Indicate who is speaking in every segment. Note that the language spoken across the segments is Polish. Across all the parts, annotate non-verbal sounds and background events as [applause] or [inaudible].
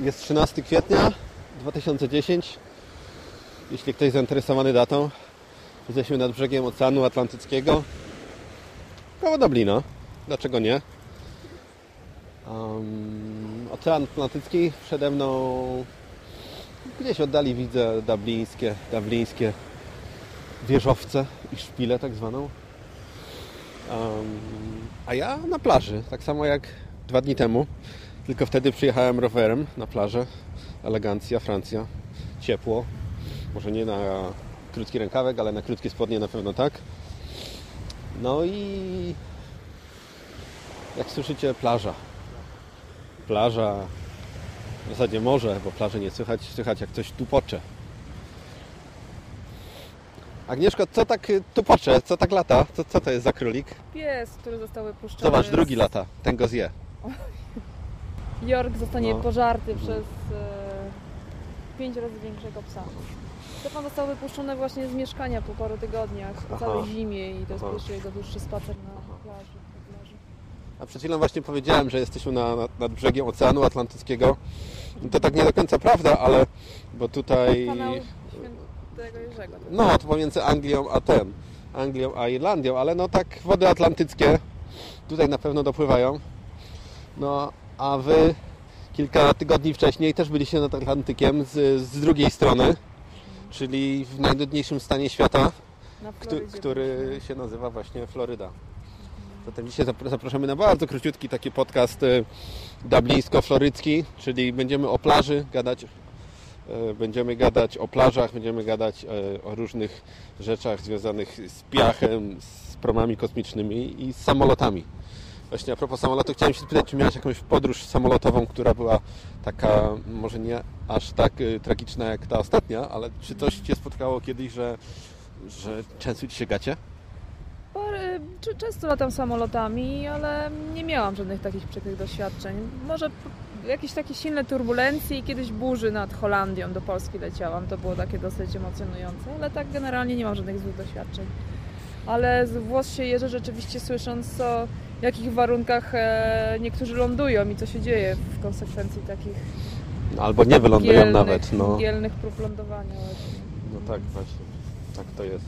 Speaker 1: Jest 13 kwietnia 2010. Jeśli ktoś zainteresowany datą, jesteśmy nad brzegiem Oceanu Atlantyckiego koło Dublina. Dlaczego nie? Um, Ocean Atlantycki przede mną gdzieś oddali widzę dublińskie, dublińskie wieżowce i szpile tak zwaną. Um, a ja na plaży, tak samo jak dwa dni temu. Tylko wtedy przyjechałem rowerem na plażę. Elegancja, Francja. Ciepło. Może nie na krótki rękawek, ale na krótkie spodnie na pewno tak. No i jak słyszycie, plaża. Plaża, w zasadzie morze, bo plaży nie słychać, słychać jak coś tupocze. Agnieszko, co tak tupocze? Co tak lata? Co, co to jest za królik?
Speaker 2: Pies, który został wypuszczony.
Speaker 1: Zobacz, drugi lata. Ten go zje.
Speaker 2: York zostanie
Speaker 1: No.
Speaker 2: pożarty
Speaker 1: Mhm.
Speaker 2: przez e, pięć razy większego psa. Stefan został wypuszczony właśnie z mieszkania po paru tygodniach, po
Speaker 1: Aha.
Speaker 2: całej zimie i to jest
Speaker 1: Aha.
Speaker 2: pierwszy jego dłuższy spacer na plaży.
Speaker 1: A przed chwilą właśnie powiedziałem, że jesteśmy na, na, nad brzegiem Oceanu Atlantyckiego. To tak nie do końca prawda, ale bo tutaj...
Speaker 2: Kanał Świętego Jerzego.
Speaker 1: No, to pomiędzy Anglią a ten, Anglią a Irlandią, ale no tak wody atlantyckie tutaj na pewno dopływają. No, a Wy kilka tygodni wcześniej też byliście nad Atlantykiem z, z drugiej strony, czyli w najdudniejszym stanie świata, który
Speaker 2: byliśmy.
Speaker 1: się nazywa właśnie Floryda. Zatem dzisiaj zapr- zapraszamy na bardzo króciutki taki podcast y, dublińsko-florycki, czyli będziemy o plaży gadać, y, będziemy gadać o plażach, będziemy gadać y, o różnych rzeczach związanych z piachem, z promami kosmicznymi i z samolotami. Właśnie a propos samolotu, chciałem się spytać, czy miałeś jakąś podróż samolotową, która była taka, może nie aż tak y, tragiczna jak ta ostatnia, ale czy coś Cię spotkało kiedyś, że, że często Ci się gacie?
Speaker 2: Często latam samolotami, ale nie miałam żadnych takich przykrych doświadczeń. Może jakieś takie silne turbulencje i kiedyś burzy nad Holandią do Polski leciałam. To było takie dosyć emocjonujące, ale tak generalnie nie mam żadnych złych doświadczeń. Ale z włos się jeżę rzeczywiście słysząc o jakich warunkach e, niektórzy lądują i co się dzieje w konsekwencji takich
Speaker 1: Albo nie wylądują
Speaker 2: gielnych,
Speaker 1: nawet, no.
Speaker 2: gielnych prób lądowania.
Speaker 1: No tak, właśnie. Tak to jest.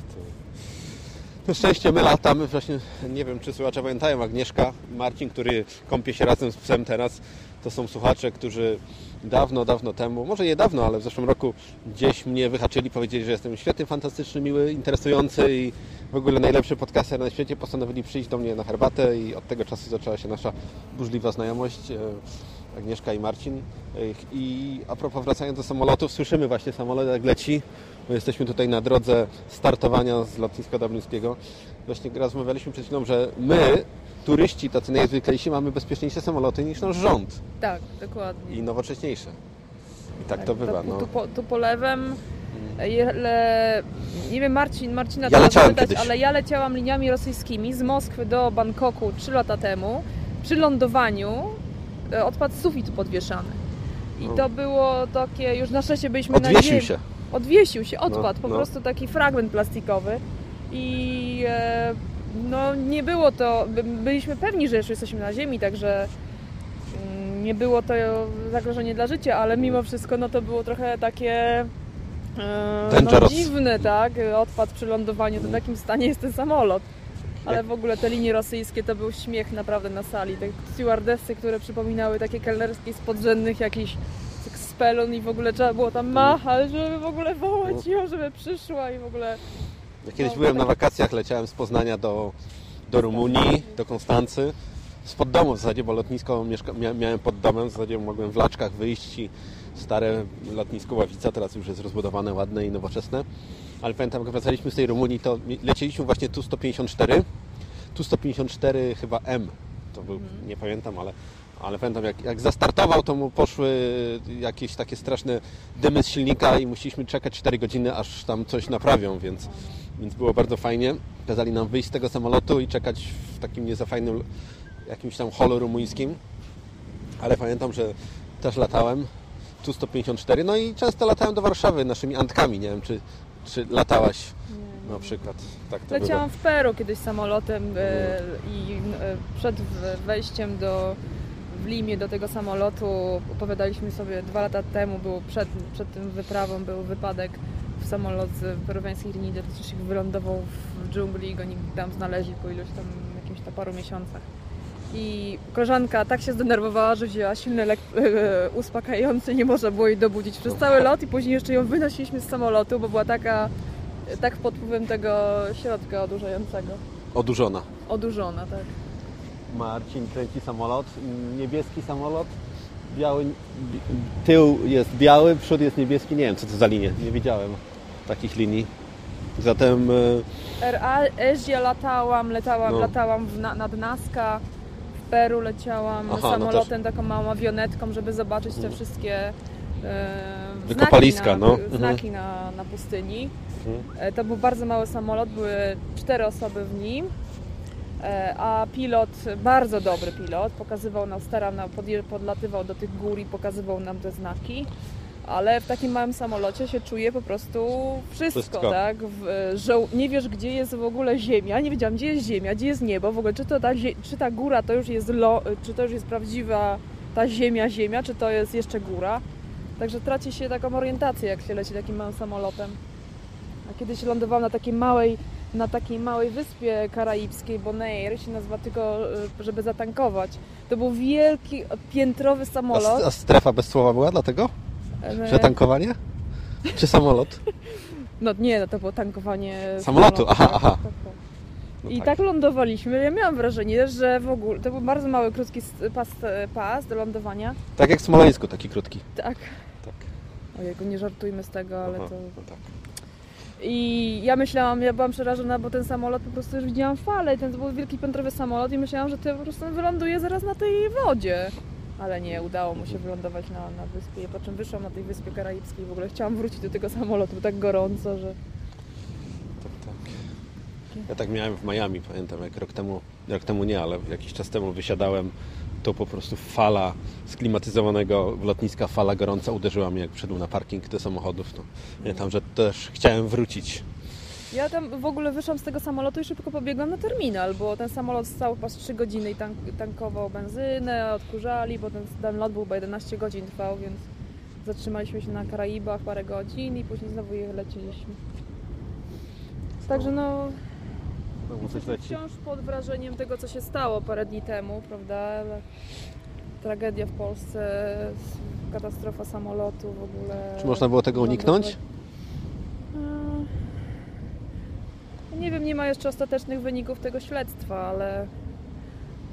Speaker 1: Na szczęście my latamy, właśnie nie wiem czy słuchacze pamiętają, Agnieszka Marcin, który kąpie się razem z psem teraz, to są słuchacze, którzy dawno, dawno temu, może nie dawno, ale w zeszłym roku gdzieś mnie wyhaczyli, powiedzieli, że jestem świetny, fantastyczny, miły, interesujący i w ogóle najlepszy podcaster na świecie. Postanowili przyjść do mnie na herbatę i od tego czasu zaczęła się nasza burzliwa znajomość. e, Agnieszka i Marcin. E, I a propos wracając do samolotów, słyszymy właśnie samolot jak leci, bo jesteśmy tutaj na drodze startowania z lotniska dublińskiego. Właśnie rozmawialiśmy przed chwilą, że my, turyści, tacy najzwyklejsi, mamy bezpieczniejsze samoloty niż nasz rząd
Speaker 2: Tak, dokładnie.
Speaker 1: i nowocześniejsze. I tak, to bywa.
Speaker 2: Tu,
Speaker 1: No.
Speaker 2: tu, po, tu polewem, le, nie wiem, Marcin, Marcina
Speaker 1: Ja leciałem
Speaker 2: zapytać,
Speaker 1: kiedyś.
Speaker 2: ale ja leciałam liniami rosyjskimi z Moskwy do Bangkoku 3 lata temu. Przy lądowaniu e, odpadł sufit podwieszany. I
Speaker 1: O.
Speaker 2: to było takie, już na szczęście byliśmy na
Speaker 1: Odwiesił się.
Speaker 2: Odwiesił się, odpadł,
Speaker 1: No,
Speaker 2: po
Speaker 1: no.
Speaker 2: prostu taki fragment plastikowy. I e, no nie było to, by- byliśmy pewni, że jeszcze jesteśmy na ziemi, także mm, nie było to zagrożenie dla życia, ale mimo wszystko no to było trochę takie e, no, dziwne, tak? Odpad przy lądowaniu, to w jakim stanie jest ten samolot. Ale w ogóle te linie rosyjskie to był śmiech naprawdę na sali. Te stewardessy, które przypominały takie kelnerskie z podrzędnych jakichś tak spelun i w ogóle trzeba było tam machać, żeby w ogóle wołać ją, żeby przyszła i w ogóle...
Speaker 1: Ja kiedyś byłem na wakacjach, leciałem z Poznania do, do Rumunii, do Konstancy. Spod domu w zasadzie, bo lotnisko miałem pod domem, w zasadzie mogłem w laczkach wyjść i stare lotnisko Ławica, teraz już jest rozbudowane, ładne i nowoczesne. Ale pamiętam, jak wracaliśmy z tej Rumunii, to lecieliśmy właśnie Tu-154. Tu-154 chyba M, to był, nie pamiętam, ale, ale pamiętam jak, jak zastartował, to mu poszły jakieś takie straszne dymy z silnika i musieliśmy czekać 4 godziny, aż tam coś naprawią, więc, więc było bardzo fajnie. Kazali nam wyjść z tego samolotu i czekać w takim nie za fajnym jakimś tam holu rumuńskim. Ale pamiętam, że też latałem Tu-154, no i często latałem do Warszawy naszymi Antkami, nie wiem czy, czy latałaś na przykład. Tak to
Speaker 2: Leciałam
Speaker 1: bywa.
Speaker 2: w Peru kiedyś samolotem e, i e, przed wejściem do w Limie do tego samolotu. Opowiadaliśmy sobie dwa lata temu, był przed, przed tym wyprawą był wypadek samolot z peruwiańskich linii lotniczych wylądował w dżungli i go nikt tam znaleźli po iluś tam jakimś tam paru miesiącach. I koleżanka tak się zdenerwowała, że wzięła silny lek e, uspokajający, nie można było jej dobudzić przez cały lot i później jeszcze ją wynosiliśmy z samolotu, bo była taka, tak pod wpływem tego środka odurzającego.
Speaker 1: Odurzona.
Speaker 2: Odurzona, tak.
Speaker 1: Marcin kręci samolot, niebieski samolot, biały, tył jest biały, przód jest niebieski, nie wiem co to za linie, nie widziałem takich linii. Zatem e,
Speaker 2: RA Asia latałam, latałam,
Speaker 1: No.
Speaker 2: latałam w, na, nad Nazca, w Peru leciałam
Speaker 1: Aha, no
Speaker 2: samolotem, taką małą awionetką, żeby zobaczyć te wszystkie e,
Speaker 1: Wykopaliska,
Speaker 2: znaki, na,
Speaker 1: no. Mhm.
Speaker 2: znaki na, na pustyni.
Speaker 1: Mhm.
Speaker 2: E, To był bardzo mały samolot, były cztery osoby w nim. A pilot, bardzo dobry pilot, pokazywał nam, starał nam, podlatywał do tych gór i pokazywał nam te znaki. Ale w takim małym samolocie się czuje po prostu wszystko,
Speaker 1: Wszystko.
Speaker 2: tak? W, że nie wiesz, gdzie jest w ogóle ziemia, nie wiedziałam, gdzie jest ziemia, gdzie jest niebo, w ogóle czy, to ta, zie- czy ta góra to już jest lo, czy to już jest prawdziwa ta ziemia, ziemia, czy to jest jeszcze góra. Także traci się taką orientację, jak się leci takim małym samolotem. A kiedyś lądowałam na takiej małej, na takiej małej wyspie karaibskiej, Bonaire się nazywa tylko, e, żeby zatankować. To był wielki, piętrowy
Speaker 1: a,
Speaker 2: samolot.
Speaker 1: a strefa bez słowa była dlatego? Że tankowanie? Czy samolot? [laughs]
Speaker 2: No nie, no to było tankowanie
Speaker 1: Samolotu, aha,
Speaker 2: tak,
Speaker 1: aha.
Speaker 2: tak, tak.
Speaker 1: No
Speaker 2: I tak. lądowaliśmy. Ja miałam wrażenie, że w ogóle to był bardzo mały, krótki pas, pas do lądowania.
Speaker 1: Tak jak w Smoleńsku, taki krótki.
Speaker 2: Tak.
Speaker 1: Tak.
Speaker 2: Ojejku, nie żartujmy z tego, ale
Speaker 1: Aha,
Speaker 2: to...
Speaker 1: no tak.
Speaker 2: I ja myślałam, ja byłam przerażona, bo ten samolot po prostu już widziałam falę i ten to był wielki piętrowy samolot i myślałam, że to po prostu wyląduje zaraz na tej wodzie. Ale nie, udało mu się wylądować na, na wyspie, po czym wyszłam na tej wyspie karaibskiej w ogóle chciałam wrócić do tego samolotu, tak gorąco, że...
Speaker 1: Tak, tak. Ja tak miałem w Miami, pamiętam jak rok temu, rok temu nie, ale jakiś czas temu wysiadałem, to po prostu fala sklimatyzowanego lotniska, fala gorąca uderzyła mnie jak wszedłem na parking do samochodów. To pamiętam, że też chciałem wrócić.
Speaker 2: Ja tam w ogóle wyszłam z tego samolotu i szybko pobiegłam na terminal, bo ten samolot stał chyba z 3 godziny i tank, tankował benzynę, odkurzali, bo ten, ten lot był chyba 11 godzin trwał, więc zatrzymaliśmy się na Karaibach parę godzin i później znowu je leciliśmy. Także no, wciąż pod wrażeniem tego, co się stało parę dni temu, prawda? Tragedia w Polsce, katastrofa samolotu w ogóle.
Speaker 1: Czy można było tego uniknąć?
Speaker 2: Mm, Nie wiem, nie ma jeszcze ostatecznych wyników tego śledztwa, ale,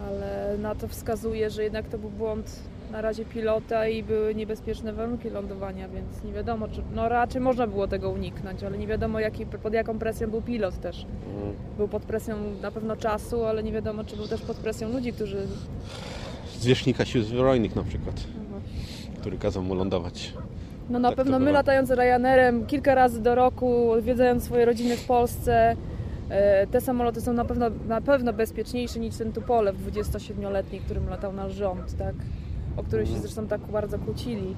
Speaker 2: ale na to wskazuje, że jednak to był błąd na razie pilota i były niebezpieczne warunki lądowania, więc nie wiadomo, czy. No raczej można było tego uniknąć, ale nie wiadomo jaki, pod jaką presją był pilot też.
Speaker 1: Mm.
Speaker 2: Był pod presją na pewno czasu, ale nie wiadomo, czy był też pod presją ludzi, którzy.
Speaker 1: Zwierzchnika sił zbrojnych na przykład, który kazał mu lądować.
Speaker 2: No na
Speaker 1: Tak
Speaker 2: pewno my latając Ryanerem kilka razy do roku, odwiedzając swoje rodziny w Polsce, te samoloty są na pewno, na pewno bezpieczniejsze niż ten Tupolew 27-letni, którym latał nasz rząd, tak? O który się
Speaker 1: Mhm.
Speaker 2: zresztą tak bardzo kłócili.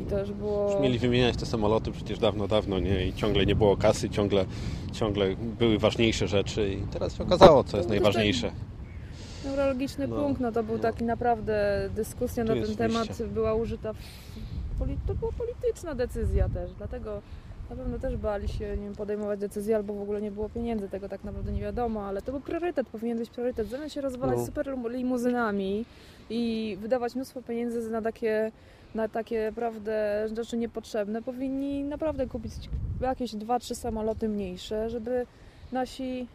Speaker 2: I to już było...
Speaker 1: Już mieli wymieniać te samoloty przecież dawno, dawno, nie? I ciągle nie było kasy, ciągle, ciągle były ważniejsze rzeczy i teraz się okazało, co jest najważniejsze.
Speaker 2: Neurologiczny
Speaker 1: No,
Speaker 2: punkt, no to był
Speaker 1: no.
Speaker 2: taki naprawdę dyskusja
Speaker 1: Tu
Speaker 2: na ten temat była użyta, w, to była polityczna decyzja też, dlatego na pewno też bali się nie wiem, podejmować decyzji albo w ogóle nie było pieniędzy, tego tak naprawdę nie wiadomo, ale to był priorytet, powinien być priorytet, zamiast się rozwalać
Speaker 1: No.
Speaker 2: super lim- limuzynami i wydawać mnóstwo pieniędzy na takie na takie naprawdę rzeczy niepotrzebne, powinni naprawdę kupić jakieś dwa, trzy samoloty mniejsze, żeby nasi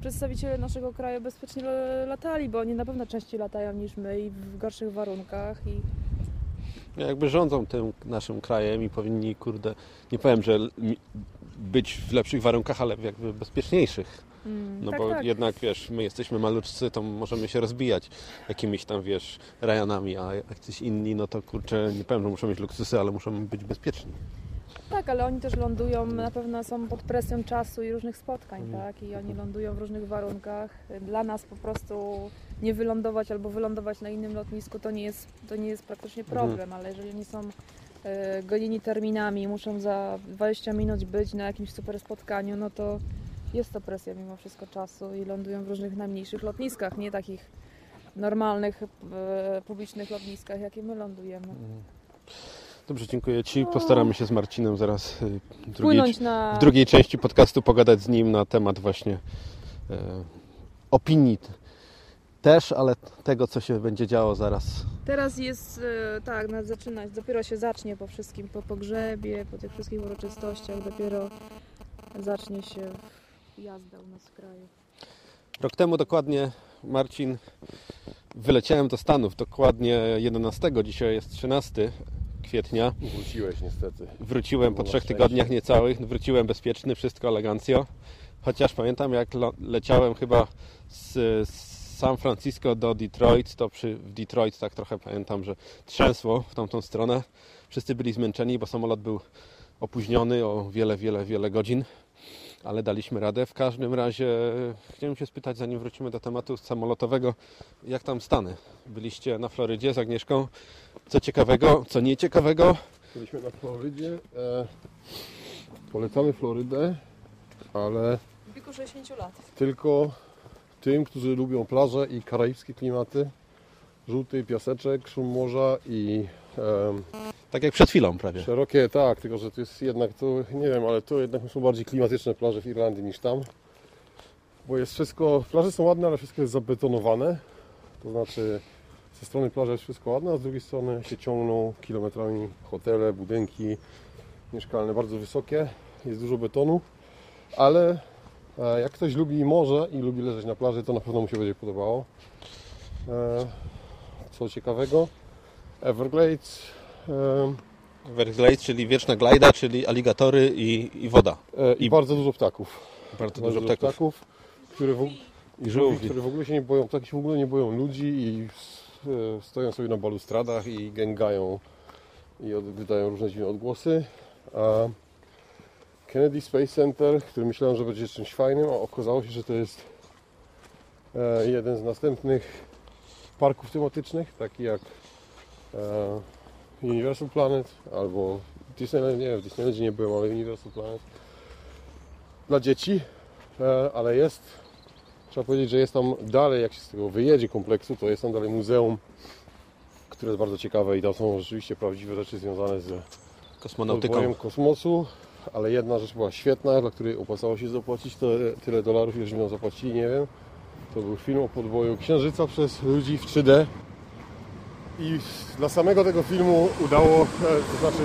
Speaker 2: przedstawiciele naszego kraju bezpiecznie latali, bo oni na pewno częściej latają niż my i w gorszych warunkach i
Speaker 1: Jakby rządzą tym naszym krajem i powinni, kurde, nie powiem, że być w lepszych warunkach, ale jakby bezpieczniejszych.
Speaker 2: mm,
Speaker 1: No
Speaker 2: tak,
Speaker 1: bo
Speaker 2: tak.
Speaker 1: jednak, wiesz, my jesteśmy maluczcy, to możemy się rozbijać jakimiś tam, wiesz, rejonami, a jak coś inni, no to kurczę, nie powiem, że muszą mieć luksusy, ale muszą być bezpieczni.
Speaker 2: Tak, ale oni też lądują, na pewno są pod presją czasu i różnych spotkań,
Speaker 1: Mhm.
Speaker 2: tak, i oni lądują w różnych warunkach. Dla nas po prostu nie wylądować albo wylądować na innym lotnisku to nie jest, to nie jest praktycznie
Speaker 1: Mhm.
Speaker 2: problem, ale jeżeli oni są e, gonieni terminami, muszą za 20 minut być na jakimś super spotkaniu, no to jest to presja mimo wszystko czasu i lądują w różnych najmniejszych lotniskach, nie takich normalnych e, publicznych lotniskach, jakie my lądujemy.
Speaker 1: Dobrze, dziękuję Ci. Postaramy się z Marcinem zaraz y, w drugiej,
Speaker 2: na...
Speaker 1: w drugiej części podcastu pogadać z nim na temat właśnie e, opinii też, ale tego, co się będzie działo zaraz.
Speaker 2: Teraz jest, e, tak, nawet zaczynać, dopiero się zacznie po wszystkim, po pogrzebie, po tych wszystkich uroczystościach, dopiero zacznie się jazda u nas w kraju.
Speaker 1: Rok temu dokładnie, Marcin, wyleciałem do Stanów, dokładnie 11, dzisiaj jest 13 kwietnia.
Speaker 3: Wróciłeś niestety.
Speaker 1: Wróciłem po trzech tygodniach niecałych, wróciłem bezpieczny, wszystko elegancko. Chociaż pamiętam, jak leciałem chyba z, z San Francisco do Detroit, to przy, w Detroit tak trochę pamiętam, że trzęsło w tamtą stronę. Wszyscy byli zmęczeni, bo samolot był opóźniony o wiele, wiele, wiele godzin, ale daliśmy radę. W każdym razie chciałem się spytać, zanim wrócimy do tematu samolotowego, jak tam Stany? Byliście na Florydzie z Agnieszką? Co ciekawego, co nieciekawego?
Speaker 3: Byliśmy na Florydzie. E, polecamy Florydę, ale
Speaker 2: W wieku 60 lat.
Speaker 3: tylko tym, którzy lubią plaże i karaibskie klimaty. Żółty piaseczek, szum morza i
Speaker 1: Tak jak przed chwilą prawie.
Speaker 3: szerokie, tak, tylko że to jest jednak, to nie wiem, ale to jednak są bardziej klimatyczne plaże w Irlandii niż tam. Bo jest wszystko, plaże są ładne, ale wszystko jest zabetonowane. To znaczy ze strony plaży jest wszystko ładne, a z drugiej strony się ciągną kilometrami hotele, budynki mieszkalne, bardzo wysokie. Jest dużo betonu, ale e, jak ktoś lubi morze i lubi leżeć na plaży, to na pewno mu się będzie podobało. E, Co ciekawego, Everglades
Speaker 1: Everglades, czyli wieczna glajda, czyli aligatory i, i woda.
Speaker 3: E, I,
Speaker 1: I-
Speaker 3: bardzo dużo ptaków.
Speaker 1: Bardzo
Speaker 3: Bardzo
Speaker 1: dużo ptaków.
Speaker 3: które w, i
Speaker 1: żółwi.
Speaker 3: które w ogóle się nie boją, ptaki się w ogóle nie boją ludzi i e, stoją sobie na balustradach i gęgają i od, wydają różne dziwne odgłosy. A Kennedy Space Center, który myślałem, że będzie czymś fajnym, a okazało się, że to jest e, jeden z następnych parków tematycznych, taki jak Universal Planet albo Disneyland, nie wiem, w Disneylandzie nie byłem, ale Universal Planet dla dzieci, e, ale jest, trzeba powiedzieć, że jest tam dalej, jak się z tego wyjedzie kompleksu, to jest tam dalej muzeum, które jest bardzo ciekawe i tam są rzeczywiście prawdziwe rzeczy związane z
Speaker 1: Kosmonautyką.
Speaker 3: kosmosu, ale jedna rzecz była świetna, dla której opłacało się zapłacić to, tyle dolarów, ile żeśmy zapłacili, nie wiem. To był film o podboju Księżyca przez ludzi w 3D. I dla samego tego filmu udało, e, to znaczy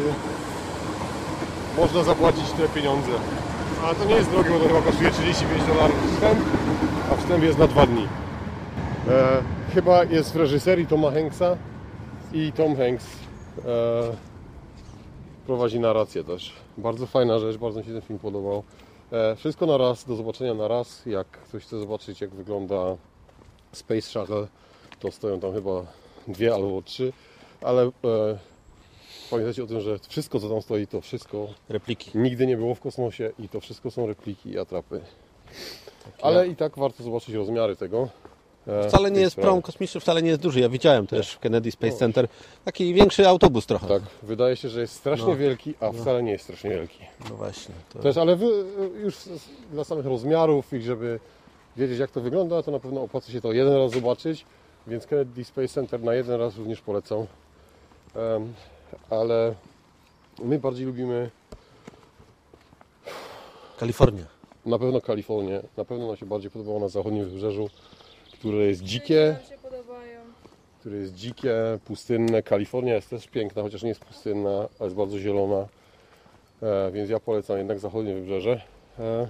Speaker 3: można zapłacić te pieniądze. A to nie jest drogie, bo to chyba kosztuje 35 dolarów wstęp, a wstęp jest na dwa dni. E, chyba jest w reżyserii Toma Hanksa i Tom Hanks e, prowadzi narrację też. Bardzo fajna rzecz, bardzo mi się ten film podobał. E, wszystko na raz, do zobaczenia na raz. Jak ktoś chce zobaczyć, jak wygląda Space Shuttle, to stoją tam chyba dwie albo trzy, ale e, pamiętajcie o tym, że wszystko, co tam stoi, to wszystko
Speaker 1: Repliki.
Speaker 3: nigdy nie było w kosmosie i to wszystko są repliki i atrapy. Ale i tak warto zobaczyć rozmiary tego. e,
Speaker 1: Wcale nie
Speaker 3: tej
Speaker 1: jest
Speaker 3: sprawy.
Speaker 1: prom kosmiczny, wcale nie jest duży. Ja widziałem też w Kennedy Space
Speaker 3: No.
Speaker 1: Center taki większy autobus trochę.
Speaker 3: Tak, wydaje się, że jest strasznie
Speaker 1: No.
Speaker 3: wielki, a wcale nie jest strasznie wielki.
Speaker 1: No właśnie. To...
Speaker 3: Też, ale wy, już z- dla samych rozmiarów i żeby wiedzieć jak to wygląda, to na pewno opłaca się to jeden raz zobaczyć, więc Kennedy Space Center na jeden raz również polecam. Ale my bardziej lubimy
Speaker 1: Kalifornia.
Speaker 3: na pewno Kalifornię, na pewno nam się bardziej podobało na zachodnim wybrzeżu, które jest dzikie,
Speaker 2: Nam się podobają.
Speaker 3: które jest dzikie, pustynne. Kalifornia jest też piękna, chociaż nie jest pustynna, ale jest bardzo zielona. E, więc ja polecam jednak zachodnie wybrzeże. E,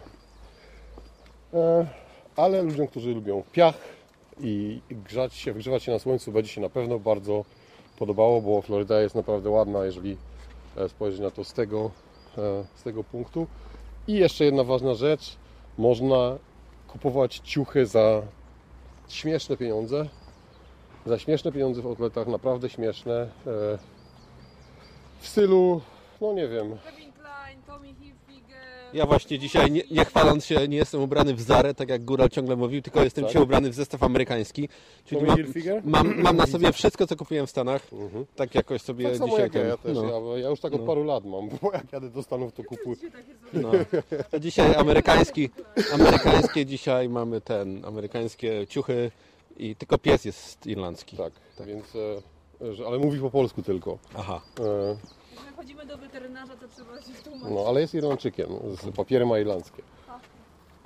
Speaker 3: e, ale ludziom, którzy lubią piach i grzać się, wygrzewać się na słońcu, będzie się na pewno bardzo podobało, bo Floryda jest naprawdę ładna, jeżeli e, spojrzeć na to z tego, e, z tego punktu. I jeszcze jedna ważna rzecz, można kupować ciuchy za śmieszne pieniądze za śmieszne pieniądze w outletach, naprawdę śmieszne. e, W stylu, no nie wiem,
Speaker 2: Kevin Klein, Tommy.
Speaker 1: Ja właśnie dzisiaj, nie, nie chwaląc się, nie jestem ubrany w Zarę, tak jak Góral ciągle mówił, tylko jestem
Speaker 3: Tak.
Speaker 1: dzisiaj ubrany w zestaw amerykański. Czyli
Speaker 3: Tommy
Speaker 1: mam,
Speaker 3: Hilfiger?
Speaker 1: mam, mam na sobie wszystko, co kupiłem w Stanach.
Speaker 3: Mhm.
Speaker 1: Tak jakoś sobie
Speaker 3: Tak samo
Speaker 1: dzisiaj...
Speaker 3: jak ja,
Speaker 1: ten-
Speaker 3: ja też.
Speaker 1: no.
Speaker 3: Ja, ja już tak od
Speaker 1: No.
Speaker 3: paru lat mam, bo jak jadę do Stanów, to kupuję.
Speaker 1: No. To dzisiaj amerykański, amerykańskie dzisiaj mamy ten, amerykańskie ciuchy I tylko pies jest irlandzki.
Speaker 3: Tak, więc, e, że, ale mówi po polsku tylko.
Speaker 1: Aha.
Speaker 3: E,
Speaker 2: Jak chodzimy do weterynarza, to trzeba się tłumaczyć.
Speaker 3: no, ale jest Irlandczykiem, z papierem ma irlandzkie.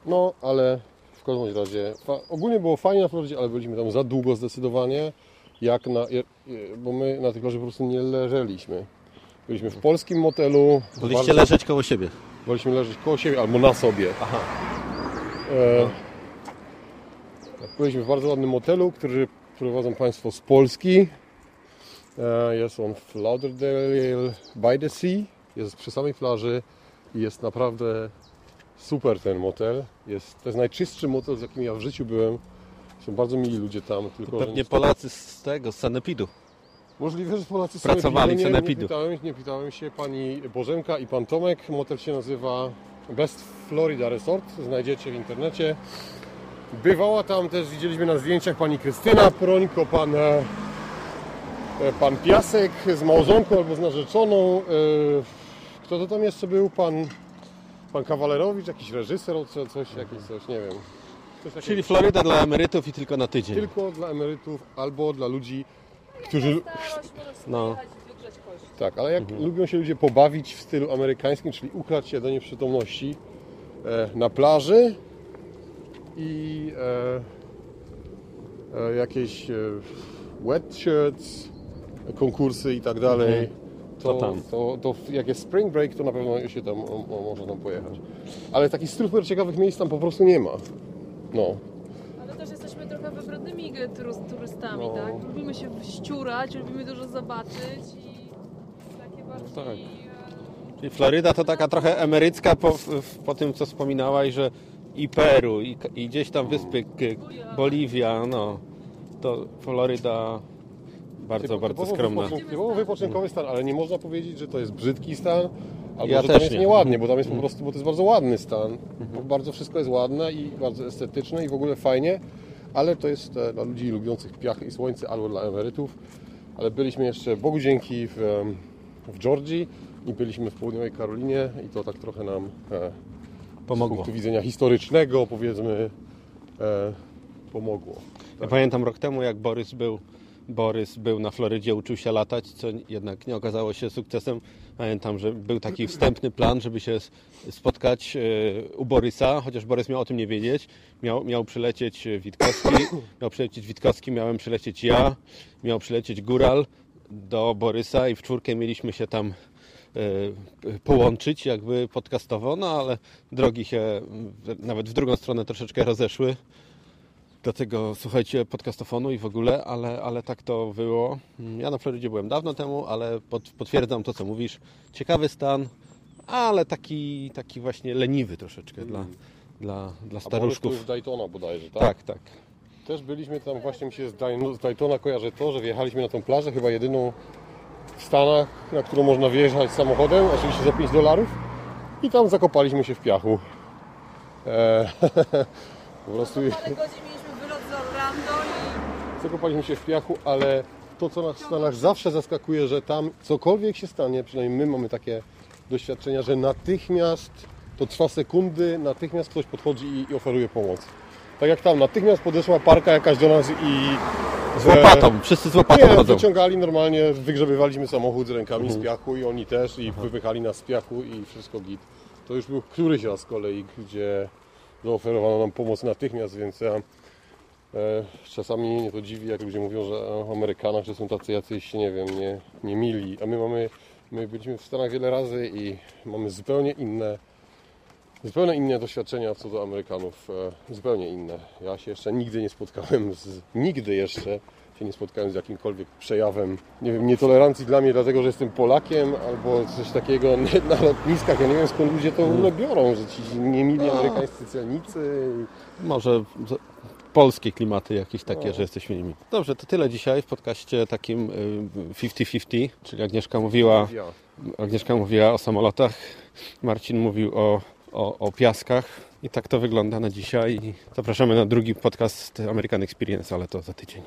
Speaker 3: No, ale w każdym razie, ogólnie było fajnie na Florydzie, ale byliśmy tam za długo zdecydowanie, jak na, bo my na tej plaży po prostu nie leżeliśmy. Byliśmy w polskim motelu.
Speaker 1: Woliście
Speaker 3: bardzo-
Speaker 1: leżeć koło siebie.
Speaker 3: Woliśmy leżeć koło siebie albo na sobie.
Speaker 1: Aha.
Speaker 3: E, byliśmy w bardzo ładnym motelu, który prowadzą Państwo z Polski. E, jest on w Lauderdale by the Sea. Jest przy samej plaży i jest naprawdę super ten motel. Jest, to jest najczystszy motel, z jakim ja w życiu byłem. Są bardzo mili ludzie tam. Tylko,
Speaker 1: Pewnie Polacy z tego, z Sanepidu.
Speaker 3: Możliwe, że Polacy są
Speaker 1: Pracowali
Speaker 3: nie,
Speaker 1: w
Speaker 3: nie, pytałem, nie pytałem się pani Bożenka i pan Tomek. Motel się nazywa Best Florida Resort. Znajdziecie w internecie. Bywała tam też, widzieliśmy na zdjęciach pani Krystyna Prońko, pan, e, pan Piasek z małżonką albo z narzeczoną. E, Kto to tam jeszcze był? Pan, pan Kawalerowicz, jakiś reżyser, co- coś, jakieś coś, nie wiem. Coś.
Speaker 1: Czyli Floryda dla emerytów i tylko na tydzień.
Speaker 3: tylko dla emerytów albo dla ludzi, którzy
Speaker 1: No.
Speaker 3: Tak, ale jak lubią się ludzie pobawić w stylu amerykańskim, czyli ukrać się do nieprzytomności e, na plaży i e, e, jakieś e, wet shirts, konkursy i tak dalej, to,
Speaker 1: To tam.
Speaker 3: To, to jak jest spring break, to na pewno się tam o, o, można tam pojechać. Ale takich super ciekawych miejsc tam po prostu nie ma. No,
Speaker 2: Ale też jesteśmy trochę wybrednymi turys- turystami,
Speaker 3: No.
Speaker 2: tak? Lubimy się ściurać, lubimy dużo zobaczyć i takie bardziej...
Speaker 3: tak.
Speaker 2: e,
Speaker 1: Czyli Floryda to taka trochę emerycka po, po tym, co wspominałaś, że i Peru, i, i gdzieś tam wyspy, Boliwia, no. To Floryda bardzo, bardzo
Speaker 3: typowo
Speaker 1: skromna.
Speaker 3: wypoczyn- Typowo wypoczynkowy stan, ale nie można powiedzieć, że to jest brzydki stan, albo
Speaker 1: Ja
Speaker 3: że tam jest
Speaker 1: nie.
Speaker 3: nieładnie, bo tam jest po prostu, bo to jest bardzo ładny stan. Bo bardzo wszystko jest ładne i bardzo estetyczne i w ogóle fajnie, ale to jest e, dla ludzi lubiących piach i słońce albo dla emerytów. Ale byliśmy jeszcze, Bogu dzięki, w, em, w Georgii i byliśmy w południowej Karolinie i to tak trochę nam e, z
Speaker 1: Pomogło.
Speaker 3: punktu widzenia historycznego, powiedzmy, e, pomogło.
Speaker 1: Ja pamiętam rok temu, jak Borys był, Borys był na Florydzie, uczył się latać, co jednak nie okazało się sukcesem. Pamiętam, że był taki wstępny plan, żeby się spotkać e, u Borysa, chociaż Borys miał o tym nie wiedzieć. Miał, miał przylecieć Witkowski, [clears throat] miał przylecieć Witkowski, miałem przylecieć ja, miał przylecieć Góral do Borysa i w czwórkę mieliśmy się tam e, połączyć jakby podcastowo, no ale drogi się nawet w drugą stronę troszeczkę rozeszły do tego, słuchajcie, podcastofonu i w ogóle, ale, ale tak to było. Ja na Florydzie byłem dawno temu, ale pot, potwierdzam to, co mówisz. Ciekawy stan, ale taki, taki właśnie leniwy troszeczkę dla, dla, dla
Speaker 3: A to
Speaker 1: staruszków.
Speaker 3: już Daytona bodajże, tak?
Speaker 1: Tak, tak.
Speaker 3: Też byliśmy tam, właśnie mi się z Daj- z Daytona kojarzy to, że wjechaliśmy na tą plażę, chyba jedyną w Stanach, na którą można wjeżdżać samochodem, oczywiście za 5 dolarów. I tam zakopaliśmy się w piachu. Eee, [laughs] po prostu
Speaker 2: Parę godzin mieliśmy wylot z Orlando i
Speaker 3: zakopaliśmy się w piachu, ale to, co nas w Stanach zawsze zaskakuje, że tam cokolwiek się stanie, przynajmniej my mamy takie doświadczenia, że natychmiast, to trwa sekundy, natychmiast ktoś podchodzi i, i oferuje pomoc. Tak jak tam, natychmiast podeszła parka jakaś do nas i...
Speaker 1: Z łopatą, wszyscy z łopatą
Speaker 3: Nie,
Speaker 1: chodzą.
Speaker 3: wyciągali normalnie, wygrzebywaliśmy samochód z rękami z piachu i oni też i wypychali nas z piachu i wszystko git. To już był któryś raz z kolei, gdzie zaoferowano nam pomoc natychmiast, więc ja, czasami mnie to dziwi, jak ludzie mówią, że o Amerykanach, że są tacy jacyś, nie wiem, nie, nie mili, a my mamy, my byliśmy w Stanach wiele razy i mamy zupełnie inne Zupełnie inne doświadczenia co do Amerykanów, e, zupełnie inne. Ja się jeszcze nigdy nie spotkałem z, nigdy jeszcze się nie spotkałem z jakimkolwiek przejawem, nie wiem, nietolerancji dla mnie, dlatego że jestem Polakiem albo coś takiego [laughs] na lotniskach. Ja nie wiem skąd ludzie to w ogóle biorą, że ci niemili amerykańscy celnicy.
Speaker 1: Może z- polskie klimaty jakieś takie,
Speaker 3: No.
Speaker 1: że jesteśmy nimi. Dobrze, to tyle dzisiaj w podcaście takim y, 50-50, czyli Agnieszka mówiła. Agnieszka mówiła o samolotach, Marcin mówił o, o, o piaskach i tak to wygląda na dzisiaj. Zapraszamy na drugi podcast American Experience, ale to za tydzień.